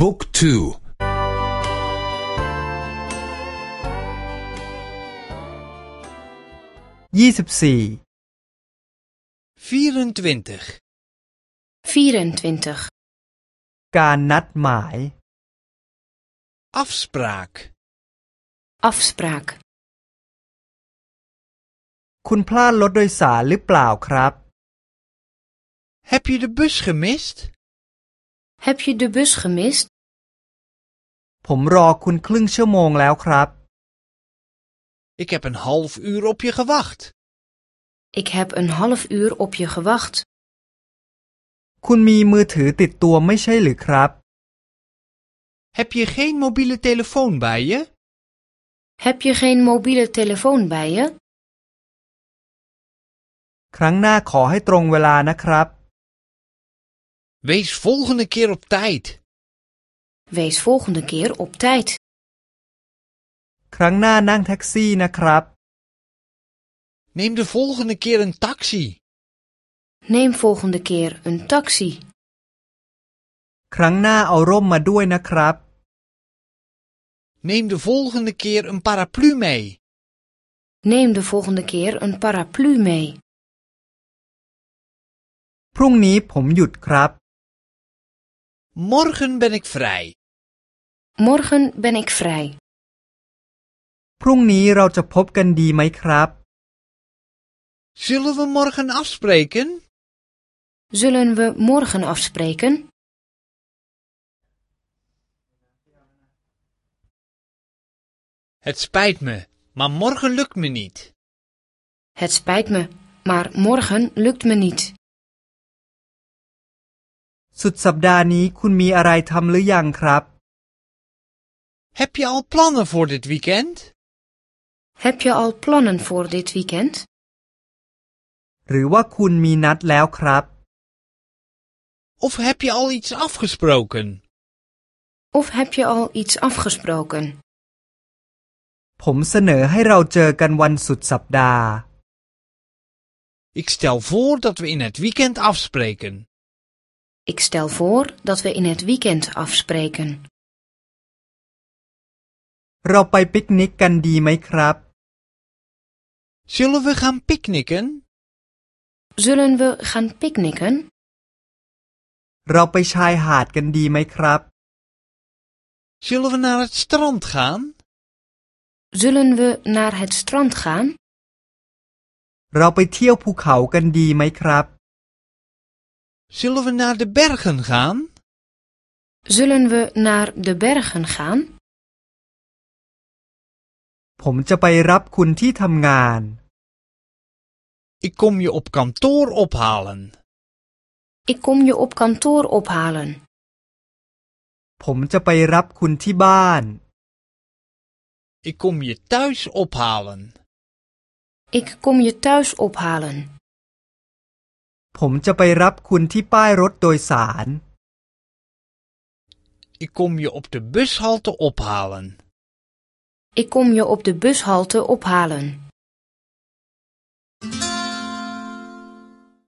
บุ๊กทู ยี่สิบสี่ 24. 24. การนัดหมาย Afspraak. Afspraak. คุณพลาดรถโดยสารหรือเปล่าครับ Heb je de bus gemist? Heb je de bus gemist? ผมรอคุณครึ่งชั่วโมงแล้วครับ Ik heb een half uur op je gewacht. Ik heb een half uur op je gewacht. คุณมีมือถือติดตัวไม่ใช่หรือครับ Heb je geen mobiele telefoon bij je? Heb je geen mobiele telefoon bij je? ครั้งหน้าขอให้ตรงเวลานะครับ Wees volgende keer op tijd. Wees volgende keer op tijd. ครั้งหน้านั่งแท็กซี่นะครับ Neem de volgende keer een taxi. Neem volgende keer een taxi. ครั้งหน้าเอาร่มมาด้วยนะครับ Neem de volgende keer een paraplu mee. Neem de volgende keer een paraplu mee. พรุ่งนี้ผมหยุดครับ Morgen ben ik vrij. Morgen ben ik vrij. พรุ่งนี้เราจะพบกันดีไหมครับ Zullen we morgen afspreken? Zullen we morgen afspreken? Het spijt me, maar morgen lukt me niet. Het spijt me, maar morgen lukt me niet. สุดสัปดาห์นี้คุณมีอะไรทำหรือยังครับ Heb je al plannen voor dit weekend? Heb je al plannen voor dit weekend? หรือว่าคุณมีนัดแล้วครับ Of heb je al iets afgesproken? Of heb je al iets afgesproken? ผมเสนอให้เราเจอกันวันสุดสัปดาห์ Ik stel voor dat we in het weekend afspreken. Ik stel voor dat we in het weekend afspreken. เราไปปิกนิกกันดีไหมครับ Zullen we gaan picknicken? Zullen we gaan picknicken? เราไปชายหาดกันดีไหมครับ Zullen we naar het strand gaan? Zullen we naar het strand gaan? เราไปเที่ยวภูเขากันดีไหมครับ Zullen we naar de bergen gaan? Zullen we naar de bergen gaan? ผมจะไปรับคุณที่ทำงาน Ik kom je op kantoor ophalen. Ik kom je op kantoor ophalen. ผมจะไปรับคุณที่บ้าน Ik kom je thuis ophalen. Ik kom je thuis ophalen. ผมจะไปรับคุณที่ป้ายรถโดยสาร Ik kom je op de bushalte ophalen. Ik kom je op de bushalte ophalen.